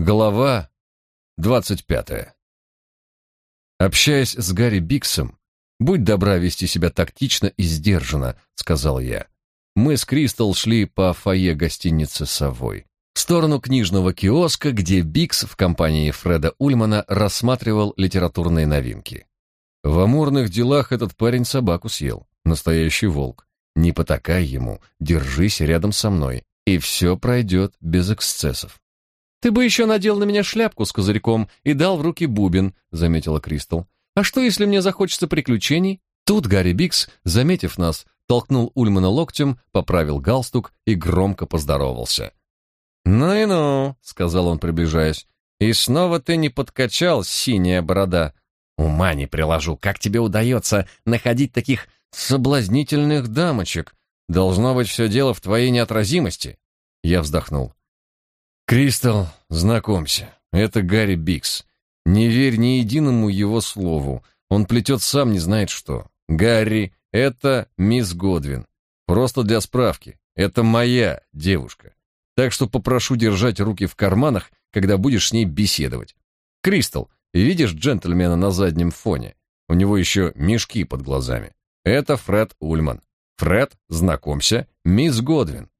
Глава двадцать пятая. Общаясь с Гарри Биксом, будь добра вести себя тактично и сдержанно, сказал я. Мы с Кристал шли по фойе гостиницы Совой в сторону книжного киоска, где Бикс в компании Фреда Ульмана рассматривал литературные новинки. В амурных делах этот парень собаку съел, настоящий волк. Не потакай ему, держись рядом со мной, и все пройдет без эксцессов. «Ты бы еще надел на меня шляпку с козырьком и дал в руки бубен», — заметила Кристал. «А что, если мне захочется приключений?» Тут Гарри Бикс, заметив нас, толкнул Ульмана локтем, поправил галстук и громко поздоровался. «Ну и ну», — сказал он, приближаясь, — «и снова ты не подкачал, синяя борода. Ума не приложу, как тебе удается находить таких соблазнительных дамочек? Должно быть все дело в твоей неотразимости». Я вздохнул. Кристал, знакомься, это Гарри Бикс. Не верь ни единому его слову. Он плетет сам не знает что. Гарри, это мисс Годвин. Просто для справки. Это моя девушка. Так что попрошу держать руки в карманах, когда будешь с ней беседовать. Кристал, видишь джентльмена на заднем фоне? У него еще мешки под глазами. Это Фред Ульман. Фред, знакомься, мисс Годвин.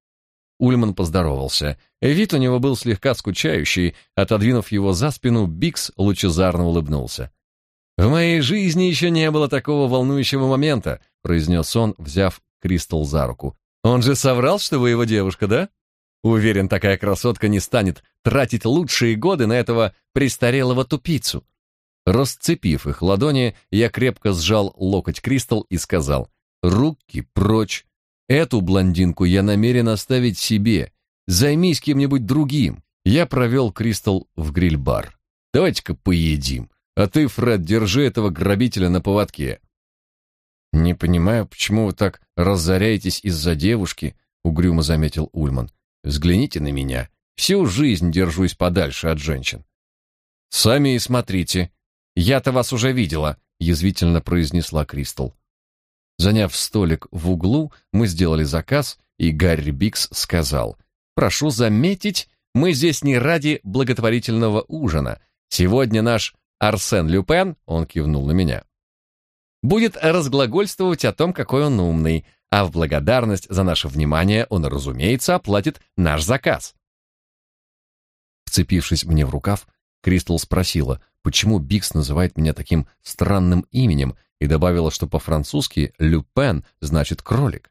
Ульман поздоровался. Вид у него был слегка скучающий. Отодвинув его за спину, Бикс лучезарно улыбнулся. «В моей жизни еще не было такого волнующего момента», произнес он, взяв Кристал за руку. «Он же соврал, что вы его девушка, да? Уверен, такая красотка не станет тратить лучшие годы на этого престарелого тупицу». Расцепив их ладони, я крепко сжал локоть Кристал и сказал «Руки прочь Эту блондинку я намерен оставить себе. Займись кем-нибудь другим. Я провел Кристал в гриль-бар. Давайте-ка поедим. А ты, Фред, держи этого грабителя на поводке. Не понимаю, почему вы так разоряетесь из-за девушки, угрюмо заметил Ульман. Взгляните на меня. Всю жизнь держусь подальше от женщин. Сами и смотрите. Я-то вас уже видела, язвительно произнесла Кристал. Заняв столик в углу, мы сделали заказ, и Гарри Бикс сказал, «Прошу заметить, мы здесь не ради благотворительного ужина. Сегодня наш Арсен Люпен, он кивнул на меня, будет разглагольствовать о том, какой он умный, а в благодарность за наше внимание он, разумеется, оплатит наш заказ». Вцепившись мне в рукав, Кристал спросила, почему Бикс называет меня таким странным именем, и добавила, что по-французски «люпен» значит «кролик».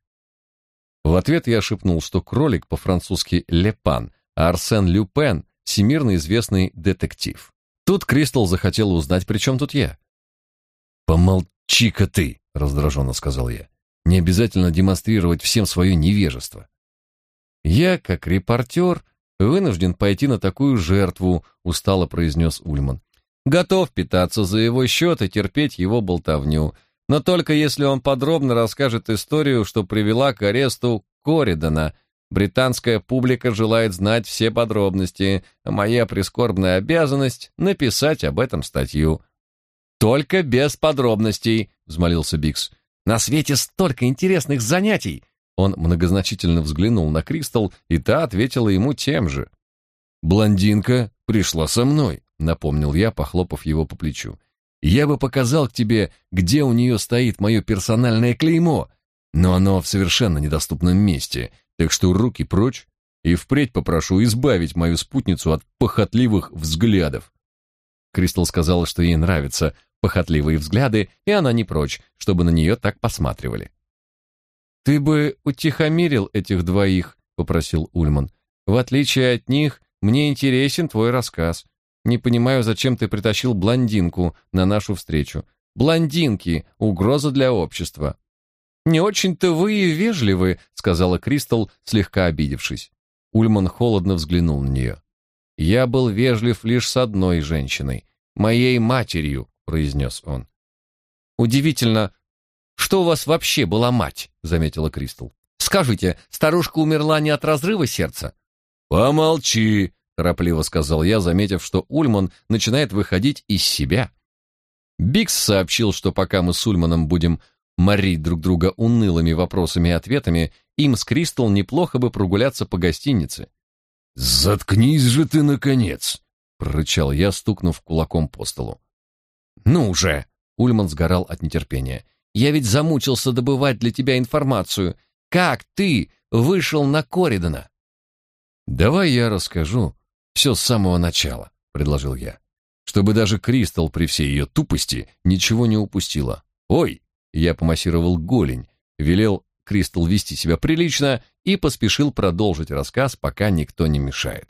В ответ я шепнул, что кролик по-французски «лепан», а Арсен Люпен — всемирно известный детектив. Тут Кристал захотела узнать, при чем тут я. «Помолчи-ка ты», — раздраженно сказал я. «Не обязательно демонстрировать всем свое невежество». «Я, как репортер, вынужден пойти на такую жертву», — устало произнес Ульман. Готов питаться за его счет и терпеть его болтовню, но только если он подробно расскажет историю, что привела к аресту Коридана. Британская публика желает знать все подробности, а моя прискорбная обязанность — написать об этом статью. «Только без подробностей», — взмолился Бикс. «На свете столько интересных занятий!» Он многозначительно взглянул на Кристал, и та ответила ему тем же. «Блондинка пришла со мной», напомнил я, похлопав его по плечу. Я бы показал тебе, где у нее стоит мое персональное клеймо, но оно в совершенно недоступном месте, так что руки прочь, и впредь попрошу избавить мою спутницу от похотливых взглядов. Кристал сказала, что ей нравятся похотливые взгляды, и она не прочь, чтобы на нее так посматривали. «Ты бы утихомирил этих двоих», — попросил Ульман. «В отличие от них, мне интересен твой рассказ. Не понимаю, зачем ты притащил блондинку на нашу встречу. Блондинки — угроза для общества». «Не очень-то вы и вежливы», — сказала Кристал, слегка обидевшись. Ульман холодно взглянул на нее. «Я был вежлив лишь с одной женщиной, моей матерью», — произнес он. «Удивительно, что у вас вообще была мать», — заметила Кристал. «Скажите, старушка умерла не от разрыва сердца?» «Помолчи», торопливо сказал я, заметив, что Ульман начинает выходить из себя. Бикс сообщил, что пока мы с Ульманом будем морить друг друга унылыми вопросами и ответами, им с Кристал неплохо бы прогуляться по гостинице. «Заткнись же ты, наконец!» прорычал я, стукнув кулаком по столу. «Ну уже!» — Ульман сгорал от нетерпения. «Я ведь замучился добывать для тебя информацию. Как ты вышел на Коридана?» «Давай я расскажу все с самого начала», — предложил я, чтобы даже Кристал при всей ее тупости ничего не упустила. «Ой!» — я помассировал голень, велел Кристал вести себя прилично и поспешил продолжить рассказ, пока никто не мешает.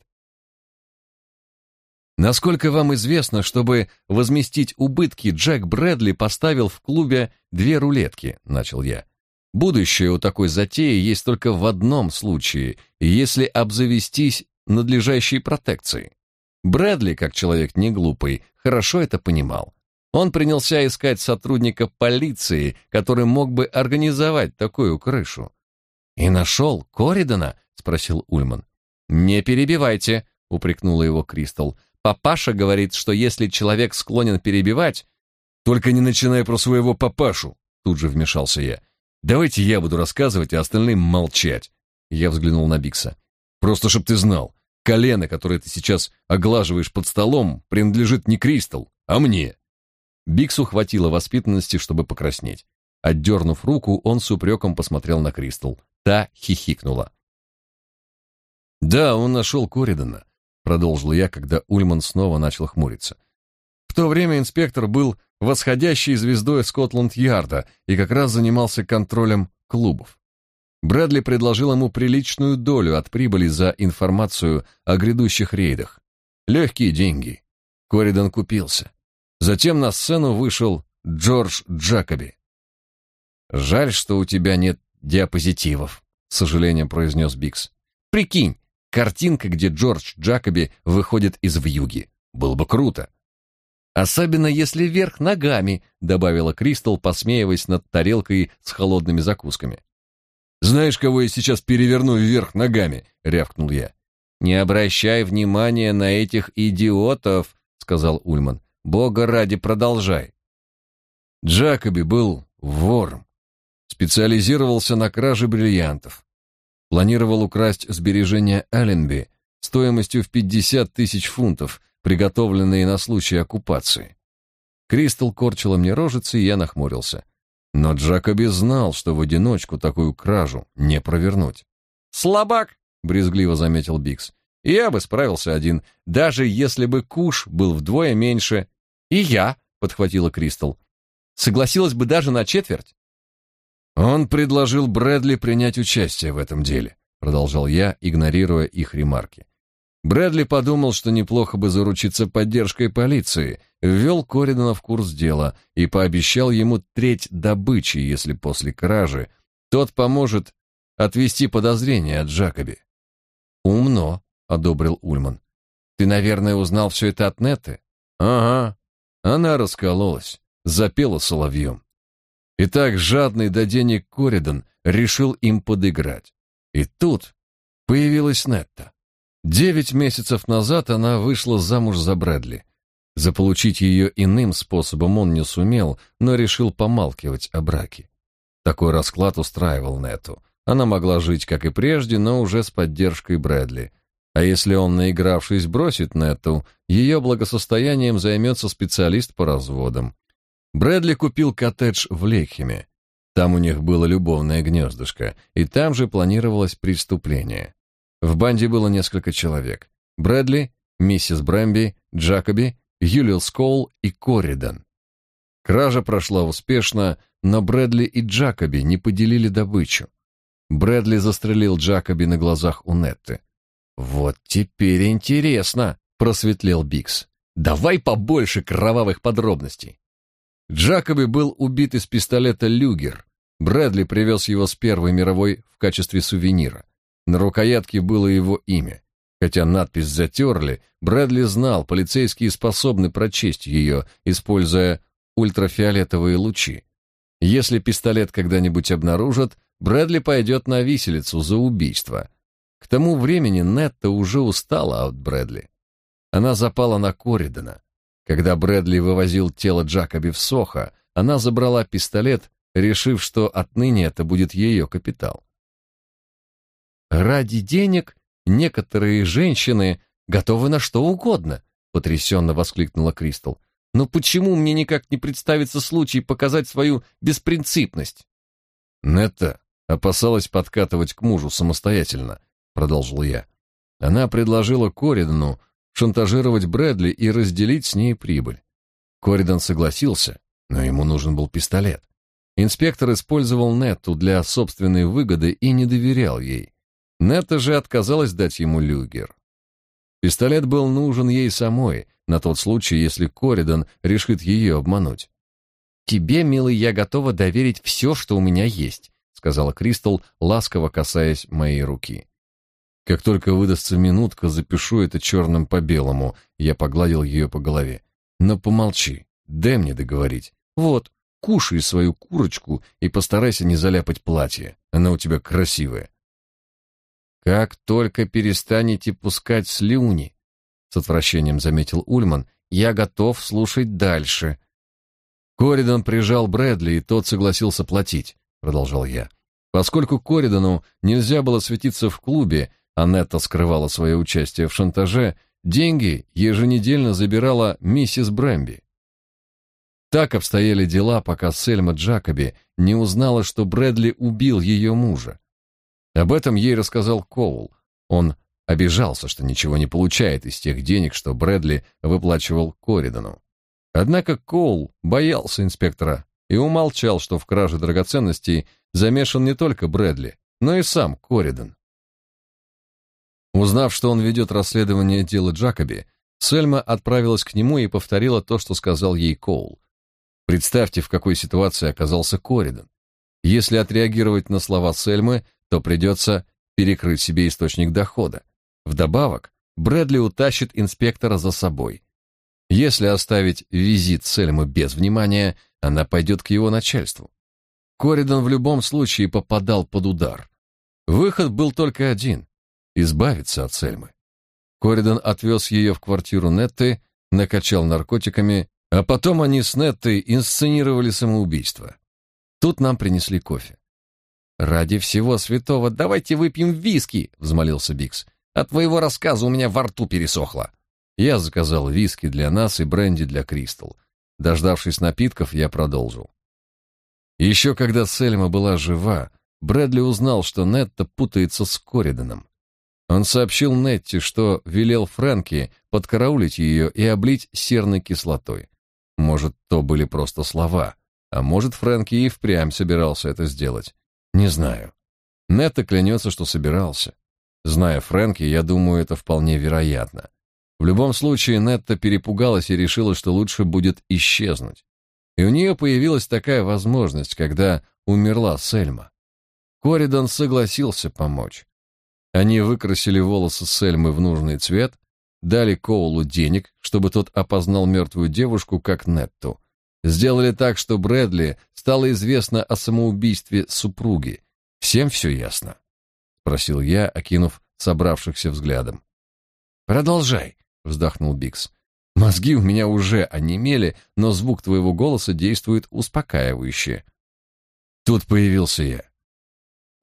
Насколько вам известно, чтобы возместить убытки, Джек Брэдли поставил в клубе две рулетки, начал я. Будущее у такой затеи есть только в одном случае, если обзавестись надлежащей протекцией. Брэдли, как человек не глупый, хорошо это понимал. Он принялся искать сотрудника полиции, который мог бы организовать такую крышу. «И нашел Коридана?» — спросил Ульман. «Не перебивайте», — упрекнула его Кристал. «Папаша говорит, что если человек склонен перебивать...» «Только не начинай про своего папашу», — тут же вмешался я. Давайте я буду рассказывать, а остальные молчать. Я взглянул на Бикса. Просто чтоб ты знал, колено, которое ты сейчас оглаживаешь под столом, принадлежит не Кристал, а мне. Биксу хватило воспитанности, чтобы покраснеть. Отдернув руку, он с упреком посмотрел на Кристал. Та хихикнула. «Да, он нашел Коридана», — продолжил я, когда Ульман снова начал хмуриться. В то время инспектор был восходящей звездой Скотланд-Ярда и как раз занимался контролем клубов. Брэдли предложил ему приличную долю от прибыли за информацию о грядущих рейдах. Легкие деньги. Коридан купился. Затем на сцену вышел Джордж Джакоби. «Жаль, что у тебя нет диапозитивов», — с сожалением произнес Бикс. «Прикинь, картинка, где Джордж Джакоби выходит из вьюги. Было бы круто. Особенно если вверх ногами, добавила Кристал, посмеиваясь над тарелкой с холодными закусками. Знаешь, кого я сейчас переверну вверх ногами, рявкнул я. Не обращай внимания на этих идиотов, сказал Ульман. Бога ради, продолжай. Джакоби был вором. Специализировался на краже бриллиантов. Планировал украсть сбережения Алленби стоимостью в 50 тысяч фунтов приготовленные на случай оккупации. Кристал корчила мне рожицы, и я нахмурился. Но Джакоби знал, что в одиночку такую кражу не провернуть. «Слабак!» — брезгливо заметил Бикс. «Я бы справился один, даже если бы куш был вдвое меньше». «И я!» — подхватила Кристал. «Согласилась бы даже на четверть». «Он предложил Брэдли принять участие в этом деле», — продолжал я, игнорируя их ремарки. Брэдли подумал, что неплохо бы заручиться поддержкой полиции, ввел Коридана в курс дела и пообещал ему треть добычи, если после кражи тот поможет отвести подозрения от Джакоби. «Умно», — одобрил Ульман. «Ты, наверное, узнал все это от Нетты?» «Ага». Она раскололась, запела соловьем. И так жадный до денег Коридан решил им подыграть. И тут появилась Нетта. Девять месяцев назад она вышла замуж за Брэдли. Заполучить ее иным способом он не сумел, но решил помалкивать о браке. Такой расклад устраивал Нету. Она могла жить, как и прежде, но уже с поддержкой Брэдли. А если он, наигравшись, бросит Нету, ее благосостоянием займется специалист по разводам. Брэдли купил коттедж в Лейхеме. Там у них было любовное гнездышко, и там же планировалось преступление. В банде было несколько человек. Брэдли, миссис Брэмби, Джакоби, Юлиус Коул и Корридан. Кража прошла успешно, но Брэдли и Джакоби не поделили добычу. Брэдли застрелил Джакоби на глазах у Нетты. «Вот теперь интересно», — просветлел Бикс. «Давай побольше кровавых подробностей». Джакоби был убит из пистолета «Люгер». Брэдли привез его с Первой мировой в качестве сувенира. На рукоятке было его имя. Хотя надпись затерли, Брэдли знал, полицейские способны прочесть ее, используя ультрафиолетовые лучи. Если пистолет когда-нибудь обнаружат, Брэдли пойдет на виселицу за убийство. К тому времени Нетта уже устала от Брэдли. Она запала на Коридана. Когда Брэдли вывозил тело Джакоби в Сохо, она забрала пистолет, решив, что отныне это будет ее капитал. Ради денег некоторые женщины готовы на что угодно, потрясенно воскликнула Кристал. Но почему мне никак не представится случай показать свою беспринципность? Нетта опасалась подкатывать к мужу самостоятельно, продолжил я. Она предложила Коридану шантажировать Брэдли и разделить с ней прибыль. Коридан согласился, но ему нужен был пистолет. Инспектор использовал Нетту для собственной выгоды и не доверял ей. Нетта же отказалась дать ему люгер. Пистолет был нужен ей самой, на тот случай, если Коридан решит ее обмануть. «Тебе, милый, я готова доверить все, что у меня есть», сказала Кристал, ласково касаясь моей руки. Как только выдастся минутка, запишу это черным по белому. Я погладил ее по голове. Но помолчи, дай мне договорить. Вот, кушай свою курочку и постарайся не заляпать платье. Оно у тебя красивое. Как только перестанете пускать слюни, с отвращением заметил Ульман, я готов слушать дальше. Коридан прижал Брэдли, и тот согласился платить, продолжал я. Поскольку Коридану нельзя было светиться в клубе, а Нетта скрывала свое участие в шантаже, деньги еженедельно забирала миссис Брэмби. Так обстояли дела, пока Сельма Джакоби не узнала, что Брэдли убил ее мужа. Об этом ей рассказал Коул. Он обижался, что ничего не получает из тех денег, что Брэдли выплачивал Коридану. Однако Коул боялся инспектора и умолчал, что в краже драгоценностей замешан не только Брэдли, но и сам Коридан. Узнав, что он ведет расследование дела Джакоби, Сельма отправилась к нему и повторила то, что сказал ей Коул. Представьте, в какой ситуации оказался Коридан. Если отреагировать на слова Сельмы, то придется перекрыть себе источник дохода. Вдобавок, Брэдли утащит инспектора за собой. Если оставить визит Сельмы без внимания, она пойдет к его начальству. Коридан в любом случае попадал под удар. Выход был только один — избавиться от Сельмы. Коридан отвез ее в квартиру Нетты, накачал наркотиками а потом они с Неттой инсценировали самоубийство. Тут нам принесли кофе. «Ради всего святого, давайте выпьем виски!» — взмолился Бикс. «От твоего рассказа у меня во рту пересохло». Я заказал виски для нас и бренди для Кристал. Дождавшись напитков, я продолжил. Еще когда Сельма была жива, Брэдли узнал, что Нетта путается с Кориданом. Он сообщил Нетти, что велел Фрэнки подкараулить ее и облить серной кислотой. Может, то были просто слова, а может, Фрэнки и впрямь собирался это сделать. Не знаю. Нетта клянется, что собирался. Зная Фрэнки, я думаю, это вполне вероятно. В любом случае, Нетта перепугалась и решила, что лучше будет исчезнуть. И у нее появилась такая возможность, когда умерла Сельма. Коридан согласился помочь. Они выкрасили волосы Сельмы в нужный цвет, дали Коулу денег, чтобы тот опознал мертвую девушку как Нетту. Сделали так, что Брэдли стало известно о самоубийстве супруги. Всем все ясно? спросил я, окинув собравшихся взглядом. Продолжай, вздохнул Бикс. Мозги у меня уже онемели, но звук твоего голоса действует успокаивающе. Тут появился я.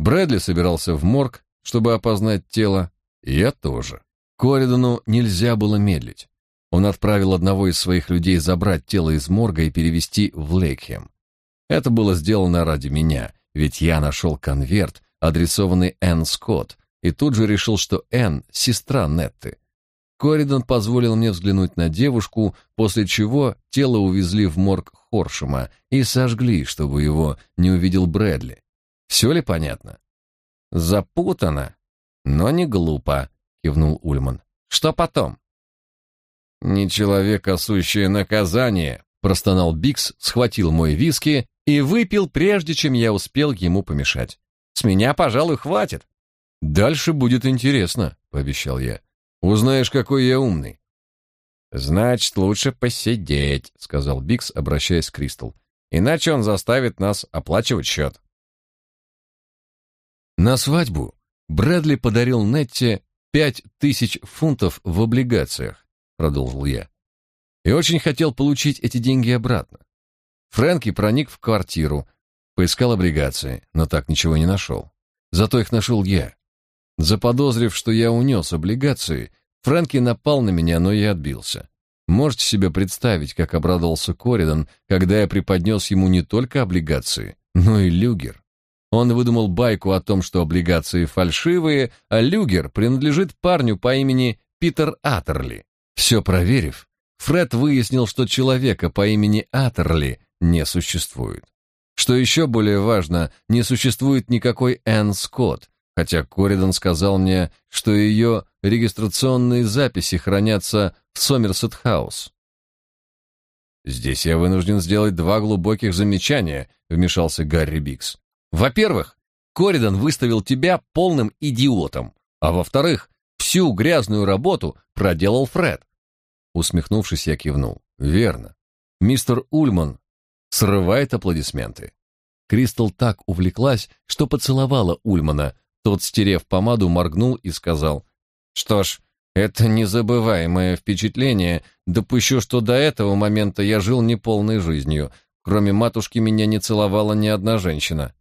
Брэдли собирался в морг, чтобы опознать тело, я тоже. Коридану нельзя было медлить. Он отправил одного из своих людей забрать тело из морга и перевести в Лейкхем. Это было сделано ради меня, ведь я нашел конверт, адресованный Энн Скотт, и тут же решил, что Энн — сестра Нетты. Коридан позволил мне взглянуть на девушку, после чего тело увезли в морг Хоршема и сожгли, чтобы его не увидел Брэдли. Все ли понятно? Запутано, но не глупо кивнул Ульман. Что потом? Не человек, а сущее наказание, простонал Бикс, схватил мой виски и выпил, прежде чем я успел ему помешать. С меня, пожалуй, хватит. Дальше будет интересно, пообещал я. Узнаешь, какой я умный. Значит, лучше посидеть, сказал Бикс, обращаясь к Кристал. Иначе он заставит нас оплачивать счет. На свадьбу Брэдли подарил Нетте пять тысяч фунтов в облигациях, продолжил я. И очень хотел получить эти деньги обратно. Фрэнки проник в квартиру, поискал облигации, но так ничего не нашел. Зато их нашел я. Заподозрив, что я унес облигации, Фрэнки напал на меня, но я отбился. Можете себе представить, как обрадовался Коридан, когда я преподнес ему не только облигации, но и люгер. Он выдумал байку о том, что облигации фальшивые, а люгер принадлежит парню по имени Питер Аттерли. Все проверив, Фред выяснил, что человека по имени Аттерли не существует. Что еще более важно, не существует никакой Энн Скотт, хотя Коридан сказал мне, что ее регистрационные записи хранятся в Сомерсет-хаус. «Здесь я вынужден сделать два глубоких замечания», — вмешался Гарри Бикс. «Во-первых, Коридан выставил тебя полным идиотом, а во-вторых, всю грязную работу проделал Фред». Усмехнувшись, я кивнул. «Верно. Мистер Ульман срывает аплодисменты». Кристал так увлеклась, что поцеловала Ульмана. Тот, стерев помаду, моргнул и сказал, «Что ж, это незабываемое впечатление. Допущу, что до этого момента я жил неполной жизнью. Кроме матушки меня не целовала ни одна женщина».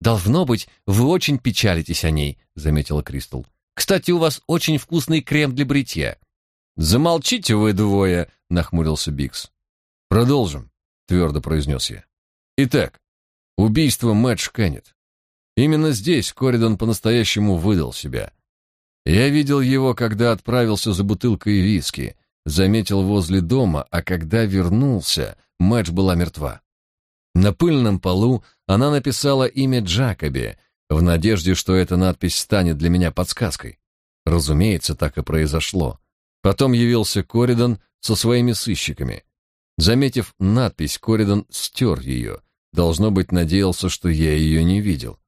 «Должно быть, вы очень печалитесь о ней», — заметила Кристал. «Кстати, у вас очень вкусный крем для бритья». «Замолчите вы двое», — нахмурился Бикс. «Продолжим», — твердо произнес я. «Итак, убийство Мэтч Кеннет. Именно здесь Коридон по-настоящему выдал себя. Я видел его, когда отправился за бутылкой виски, заметил возле дома, а когда вернулся, Мэтч была мертва. На пыльном полу она написала имя Джакоби, в надежде, что эта надпись станет для меня подсказкой. Разумеется, так и произошло. Потом явился Коридон со своими сыщиками. Заметив надпись, Коридон стер ее. Должно быть, надеялся, что я ее не видел.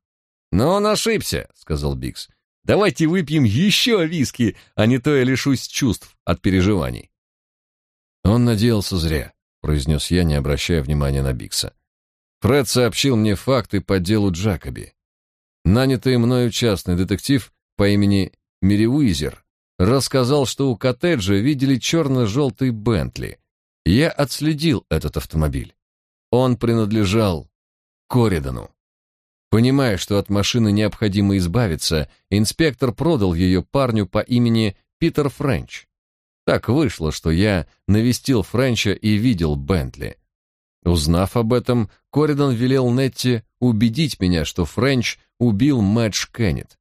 «Но он ошибся», — сказал Бикс. «Давайте выпьем еще виски, а не то я лишусь чувств от переживаний». «Он надеялся зря», — произнес я, не обращая внимания на Бикса. Фред сообщил мне факты по делу Джакоби. Нанятый мною частный детектив по имени Мериуизер рассказал, что у коттеджа видели черно-желтый Бентли. Я отследил этот автомобиль. Он принадлежал Коридану. Понимая, что от машины необходимо избавиться, инспектор продал ее парню по имени Питер Френч. Так вышло, что я навестил Френча и видел Бентли. Узнав об этом, Коридан велел Нетти убедить меня, что Френч убил Мэтч Кеннет.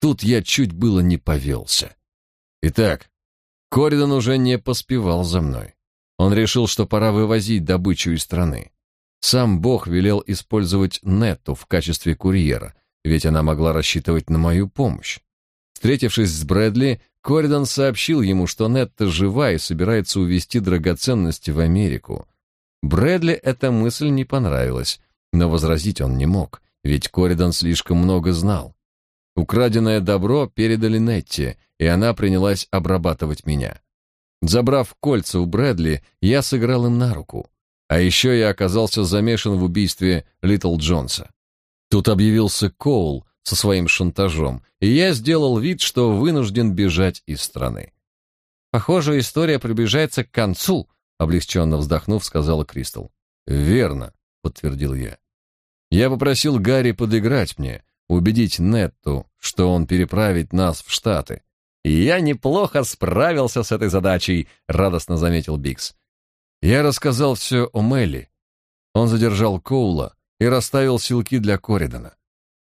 Тут я чуть было не повелся. Итак, Коридан уже не поспевал за мной. Он решил, что пора вывозить добычу из страны. Сам Бог велел использовать Нетту в качестве курьера, ведь она могла рассчитывать на мою помощь. Встретившись с Брэдли, Коридан сообщил ему, что Нетта жива и собирается увезти драгоценности в Америку. Брэдли эта мысль не понравилась, но возразить он не мог, ведь Коридан слишком много знал. Украденное добро передали Нетте, и она принялась обрабатывать меня. Забрав кольца у Брэдли, я сыграл им на руку. А еще я оказался замешан в убийстве Литл Джонса. Тут объявился Коул со своим шантажом, и я сделал вид, что вынужден бежать из страны. Похоже, история приближается к концу, облегченно вздохнув, сказала Кристал. Верно, подтвердил я. Я попросил Гарри подыграть мне, убедить Нетту, что он переправит нас в Штаты. И я неплохо справился с этой задачей, радостно заметил Бикс. Я рассказал все о Мелли. Он задержал Коула и расставил силки для Коридана.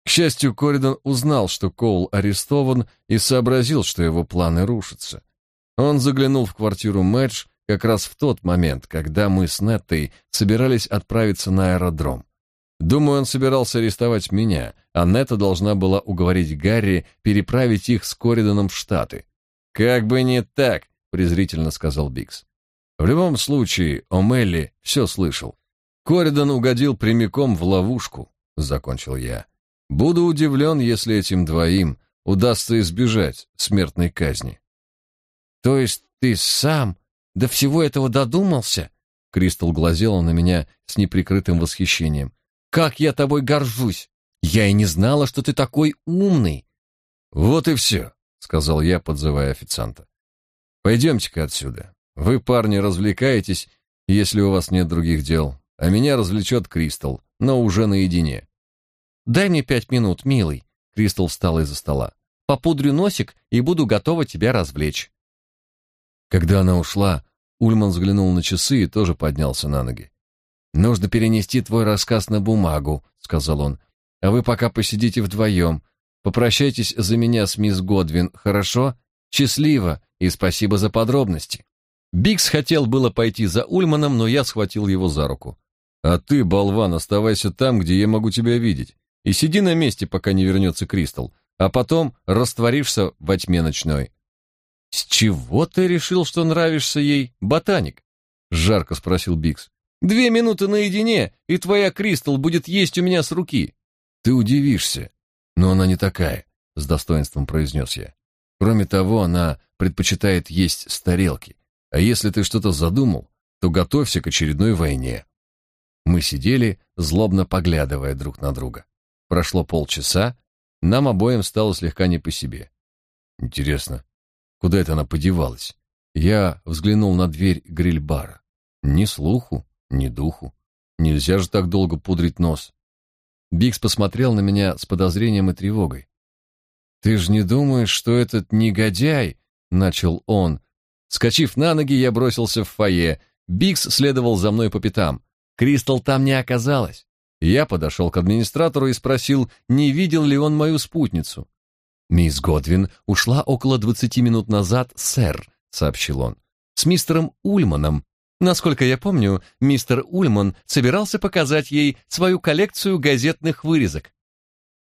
К счастью, Коридан узнал, что Коул арестован, и сообразил, что его планы рушатся. Он заглянул в квартиру Мэдж как раз в тот момент, когда мы с Неттой собирались отправиться на аэродром. Думаю, он собирался арестовать меня, а Нетта должна была уговорить Гарри переправить их с Кориданом в Штаты. «Как бы не так», — презрительно сказал Бикс. В любом случае, О'Мелли все слышал. Коридан угодил прямиком в ловушку, закончил я. Буду удивлен, если этим двоим удастся избежать смертной казни. То есть ты сам до всего этого додумался? Кристал глазела на меня с неприкрытым восхищением. Как я тобой горжусь! Я и не знала, что ты такой умный. Вот и все, сказал я, подзывая официанта. Пойдемте-ка отсюда. Вы, парни, развлекаетесь, если у вас нет других дел, а меня развлечет Кристал, но уже наедине. Дай мне пять минут, милый. Кристал встала из-за стола. Попудрю носик и буду готова тебя развлечь. Когда она ушла, Ульман взглянул на часы и тоже поднялся на ноги. «Нужно перенести твой рассказ на бумагу», — сказал он. «А вы пока посидите вдвоем. Попрощайтесь за меня с мисс Годвин, хорошо? Счастливо и спасибо за подробности». Бикс хотел было пойти за Ульманом, но я схватил его за руку. «А ты, болван, оставайся там, где я могу тебя видеть, и сиди на месте, пока не вернется Кристал, а потом растворишься во тьме ночной». «С чего ты решил, что нравишься ей, ботаник?» — жарко спросил Бикс. «Две минуты наедине, и твоя Кристал будет есть у меня с руки». «Ты удивишься, но она не такая», — с достоинством произнес я. «Кроме того, она предпочитает есть с тарелки. А если ты что-то задумал, то готовься к очередной войне. Мы сидели, злобно поглядывая друг на друга. Прошло полчаса, нам обоим стало слегка не по себе. Интересно, куда это она подевалась? Я взглянул на дверь гриль-бара. Ни слуху, ни духу. Нельзя же так долго пудрить нос. Бикс посмотрел на меня с подозрением и тревогой. «Ты же не думаешь, что этот негодяй...» — начал он, Скочив на ноги, я бросился в фойе. Бикс следовал за мной по пятам. Кристал там не оказалось. Я подошел к администратору и спросил, не видел ли он мою спутницу. «Мисс Годвин ушла около двадцати минут назад, сэр», — сообщил он, — «с мистером Ульманом. Насколько я помню, мистер Ульман собирался показать ей свою коллекцию газетных вырезок».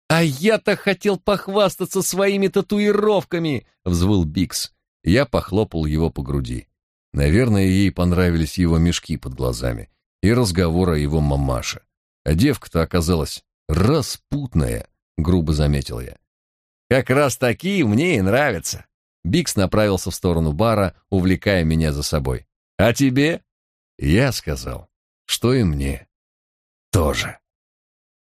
«А я-то хотел похвастаться своими татуировками!» — взвыл Бикс. Я похлопал его по груди. Наверное, ей понравились его мешки под глазами и разговор о его мамаше. А девка-то оказалась распутная, грубо заметил я. Как раз такие мне и нравятся. Бикс направился в сторону бара, увлекая меня за собой. А тебе? Я сказал, что и мне тоже.